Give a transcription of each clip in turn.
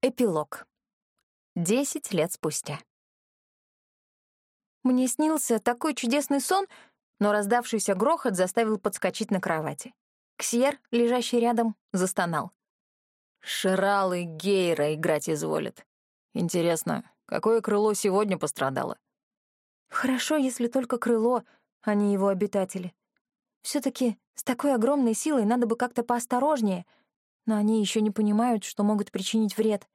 Эпилог. Десять лет спустя. Мне снился такой чудесный сон, но раздавшийся грохот заставил подскочить на кровати. Ксьер, лежащий рядом, застонал. Ширал и Гейра играть изволят. Интересно, какое крыло сегодня пострадало? Хорошо, если только крыло, а не его обитатели. все таки с такой огромной силой надо бы как-то поосторожнее — но они еще не понимают, что могут причинить вред.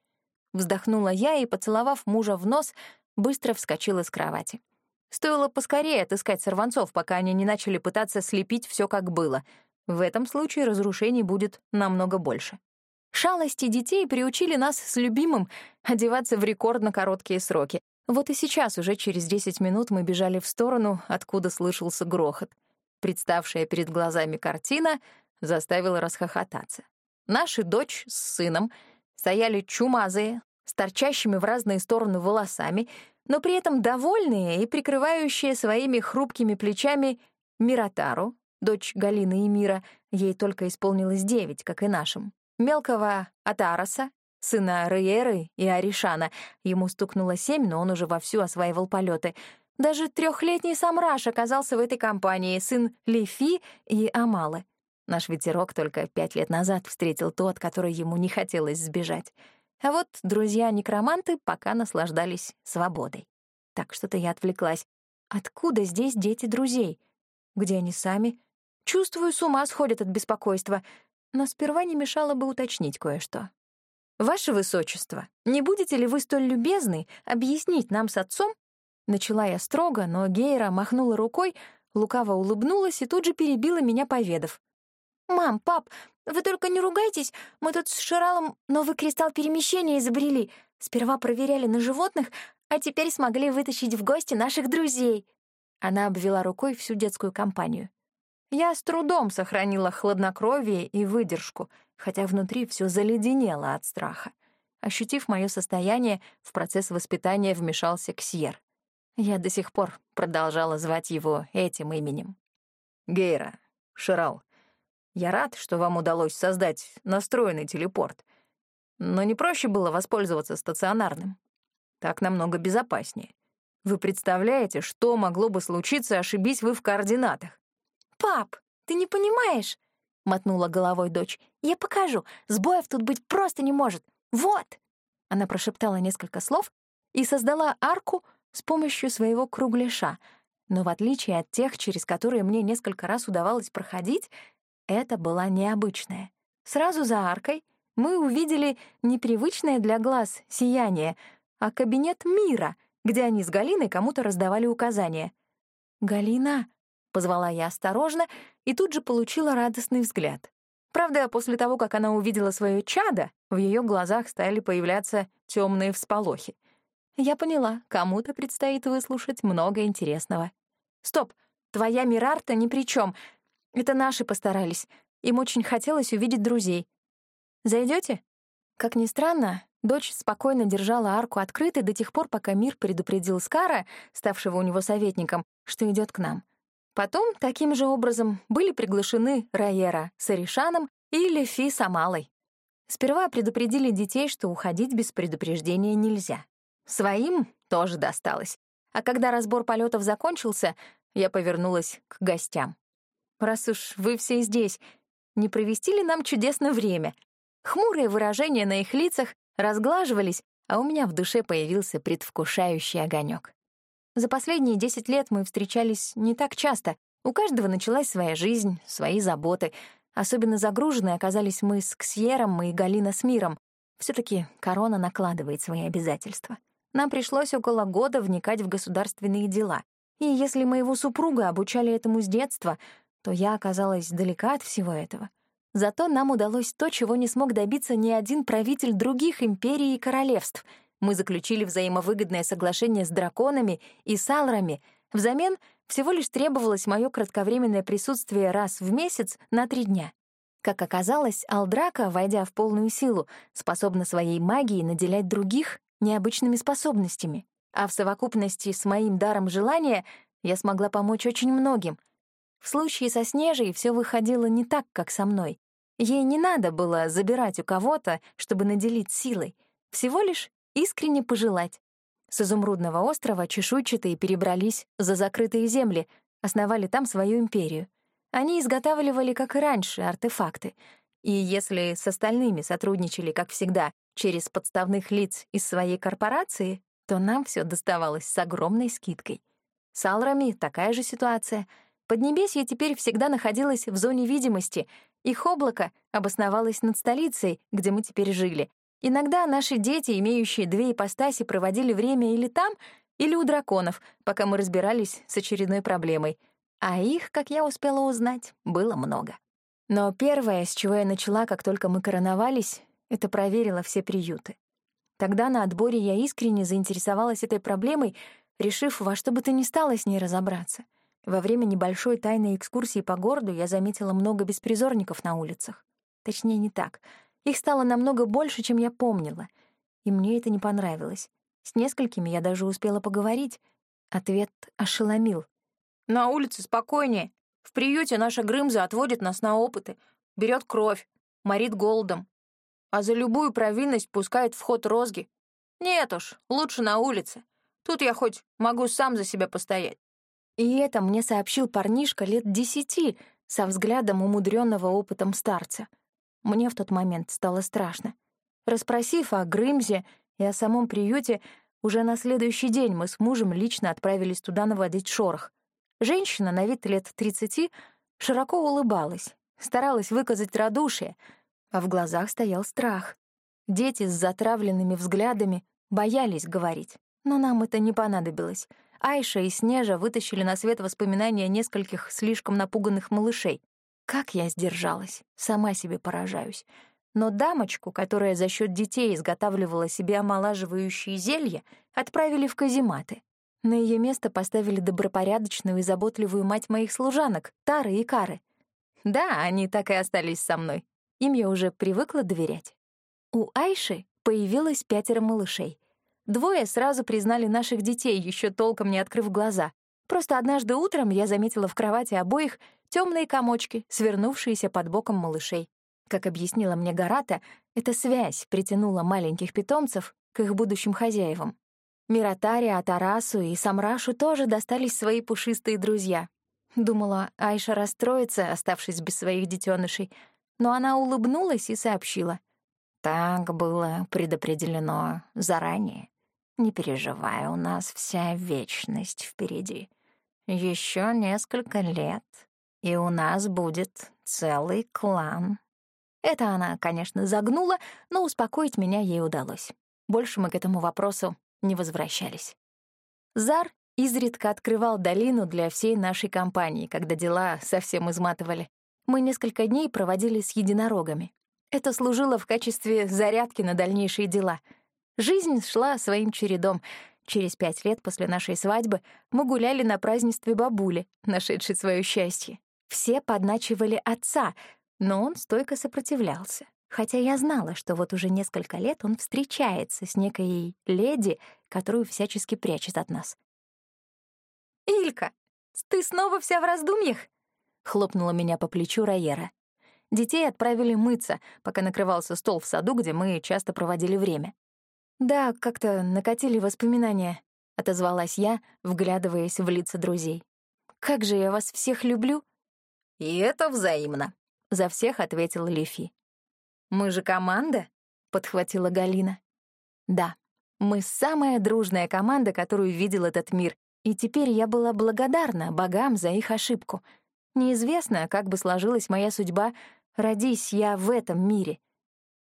Вздохнула я и, поцеловав мужа в нос, быстро вскочила с кровати. Стоило поскорее отыскать сорванцов, пока они не начали пытаться слепить все как было. В этом случае разрушений будет намного больше. Шалости детей приучили нас с любимым одеваться в рекордно короткие сроки. Вот и сейчас, уже через 10 минут, мы бежали в сторону, откуда слышался грохот. Представшая перед глазами картина заставила расхохотаться. Наши дочь с сыном стояли чумазые, с торчащими в разные стороны волосами, но при этом довольные и прикрывающие своими хрупкими плечами Миротару, дочь Галины и Мира, ей только исполнилось девять, как и нашим, мелкого Атараса, сына Рейеры и Аришана, ему стукнуло семь, но он уже вовсю осваивал полеты. Даже трехлетний Самраш оказался в этой компании, сын Лифи и Амалы. Наш ветерок только пять лет назад встретил тот, который ему не хотелось сбежать. А вот друзья-некроманты пока наслаждались свободой. Так что-то я отвлеклась. Откуда здесь дети друзей? Где они сами? Чувствую, с ума сходят от беспокойства. Но сперва не мешало бы уточнить кое-что. «Ваше Высочество, не будете ли вы столь любезны объяснить нам с отцом?» Начала я строго, но Гейра махнула рукой, лукаво улыбнулась и тут же перебила меня, поведав. «Мам, пап, вы только не ругайтесь, мы тут с Ширалом новый кристалл перемещения изобрели. Сперва проверяли на животных, а теперь смогли вытащить в гости наших друзей». Она обвела рукой всю детскую компанию. Я с трудом сохранила хладнокровие и выдержку, хотя внутри все заледенело от страха. Ощутив мое состояние, в процесс воспитания вмешался Ксьер. Я до сих пор продолжала звать его этим именем. «Гейра, Ширал, я рад, что вам удалось создать настроенный телепорт. Но не проще было воспользоваться стационарным. Так намного безопаснее. Вы представляете, что могло бы случиться, ошибись вы в координатах? «Пап, ты не понимаешь?» — мотнула головой дочь. «Я покажу. Сбоев тут быть просто не может. Вот!» Она прошептала несколько слов и создала арку с помощью своего кругляша. Но в отличие от тех, через которые мне несколько раз удавалось проходить, это была необычная. Сразу за аркой мы увидели непривычное для глаз сияние, а кабинет мира, где они с Галиной кому-то раздавали указания. «Галина», — позвала я осторожно, и тут же получила радостный взгляд. Правда, после того, как она увидела свое чадо, в ее глазах стали появляться темные всполохи. Я поняла, кому-то предстоит выслушать много интересного. «Стоп, твоя Мирарта ни при чем. Это наши постарались. Им очень хотелось увидеть друзей. Зайдете? Как ни странно, дочь спокойно держала арку открытой до тех пор, пока мир предупредил Скара, ставшего у него советником, что идет к нам. Потом, таким же образом, были приглашены Райера с Аришаном и Лефи с Амалой. Сперва предупредили детей, что уходить без предупреждения нельзя. Своим тоже досталось. А когда разбор полетов закончился, я повернулась к гостям раз уж вы все здесь, не провести ли нам чудесное время? Хмурые выражения на их лицах разглаживались, а у меня в душе появился предвкушающий огонек. За последние десять лет мы встречались не так часто. У каждого началась своя жизнь, свои заботы. Особенно загруженные оказались мы с Ксьером и Галина с Миром. все таки корона накладывает свои обязательства. Нам пришлось около года вникать в государственные дела. И если моего супруга обучали этому с детства, то я оказалась далека от всего этого. Зато нам удалось то, чего не смог добиться ни один правитель других империй и королевств. Мы заключили взаимовыгодное соглашение с драконами и салрами. Взамен всего лишь требовалось мое кратковременное присутствие раз в месяц на три дня. Как оказалось, Алдрака, войдя в полную силу, способна своей магией наделять других необычными способностями. А в совокупности с моим даром желания я смогла помочь очень многим — в случае со Снежей все выходило не так, как со мной. Ей не надо было забирать у кого-то, чтобы наделить силой. Всего лишь искренне пожелать. С изумрудного острова чешуйчатые перебрались за закрытые земли, основали там свою империю. Они изготавливали, как и раньше, артефакты. И если с остальными сотрудничали, как всегда, через подставных лиц из своей корпорации, то нам все доставалось с огромной скидкой. С Алрами такая же ситуация. Поднебесье теперь всегда находилось в зоне видимости, их облако обосновалось над столицей, где мы теперь жили. Иногда наши дети, имеющие две ипостаси, проводили время или там, или у драконов, пока мы разбирались с очередной проблемой. А их, как я успела узнать, было много. Но первое, с чего я начала, как только мы короновались, это проверила все приюты. Тогда на отборе я искренне заинтересовалась этой проблемой, решив во что бы то ни стало с ней разобраться. Во время небольшой тайной экскурсии по городу я заметила много беспризорников на улицах. Точнее, не так. Их стало намного больше, чем я помнила. И мне это не понравилось. С несколькими я даже успела поговорить. Ответ ошеломил. «На улице спокойнее. В приюте наша Грымза отводит нас на опыты, берет кровь, морит голодом. А за любую провинность пускает в ход розги. Нет уж, лучше на улице. Тут я хоть могу сам за себя постоять. И это мне сообщил парнишка лет десяти, со взглядом умудренного опытом старца. Мне в тот момент стало страшно. Расспросив о Грымзе и о самом приюте, уже на следующий день мы с мужем лично отправились туда наводить шорох. Женщина на вид лет тридцати широко улыбалась, старалась выказать радушие, а в глазах стоял страх. Дети с затравленными взглядами боялись говорить, но нам это не понадобилось — Айша и Снежа вытащили на свет воспоминания нескольких слишком напуганных малышей. Как я сдержалась, сама себе поражаюсь. Но дамочку, которая за счет детей изготавливала себе омолаживающие зелья, отправили в казематы. На ее место поставили добропорядочную и заботливую мать моих служанок, Тары и Кары. Да, они так и остались со мной. Им я уже привыкла доверять. У Айши появилось пятеро малышей. Двое сразу признали наших детей, еще толком не открыв глаза. Просто однажды утром я заметила в кровати обоих темные комочки, свернувшиеся под боком малышей. Как объяснила мне Гарата, эта связь притянула маленьких питомцев к их будущим хозяевам. Миротаре, Атарасу и Самрашу тоже достались свои пушистые друзья. Думала, Айша расстроится, оставшись без своих детенышей, но она улыбнулась и сообщила. Так было предопределено заранее. Не переживай, у нас вся вечность впереди. Еще несколько лет, и у нас будет целый клан. Это она, конечно, загнула, но успокоить меня ей удалось. Больше мы к этому вопросу не возвращались. Зар изредка открывал долину для всей нашей компании, когда дела совсем изматывали. Мы несколько дней проводили с единорогами. Это служило в качестве зарядки на дальнейшие дела — Жизнь шла своим чередом. Через пять лет после нашей свадьбы мы гуляли на празднестве бабули, нашедшей свое счастье. Все подначивали отца, но он стойко сопротивлялся. Хотя я знала, что вот уже несколько лет он встречается с некой леди, которую всячески прячет от нас. «Илька, ты снова вся в раздумьях?» — хлопнула меня по плечу Райера. Детей отправили мыться, пока накрывался стол в саду, где мы часто проводили время. «Да, как-то накатили воспоминания», — отозвалась я, вглядываясь в лица друзей. «Как же я вас всех люблю!» «И это взаимно», — за всех ответил Лифи. «Мы же команда», — подхватила Галина. «Да, мы самая дружная команда, которую видел этот мир, и теперь я была благодарна богам за их ошибку. Неизвестно, как бы сложилась моя судьба, родись я в этом мире.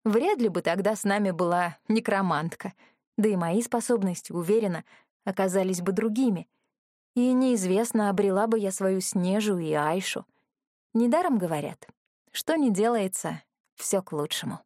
Вряд ли бы тогда с нами была некромантка, да и мои способности, уверена, оказались бы другими. И неизвестно, обрела бы я свою Снежу и Айшу. Недаром говорят, что не делается, все к лучшему.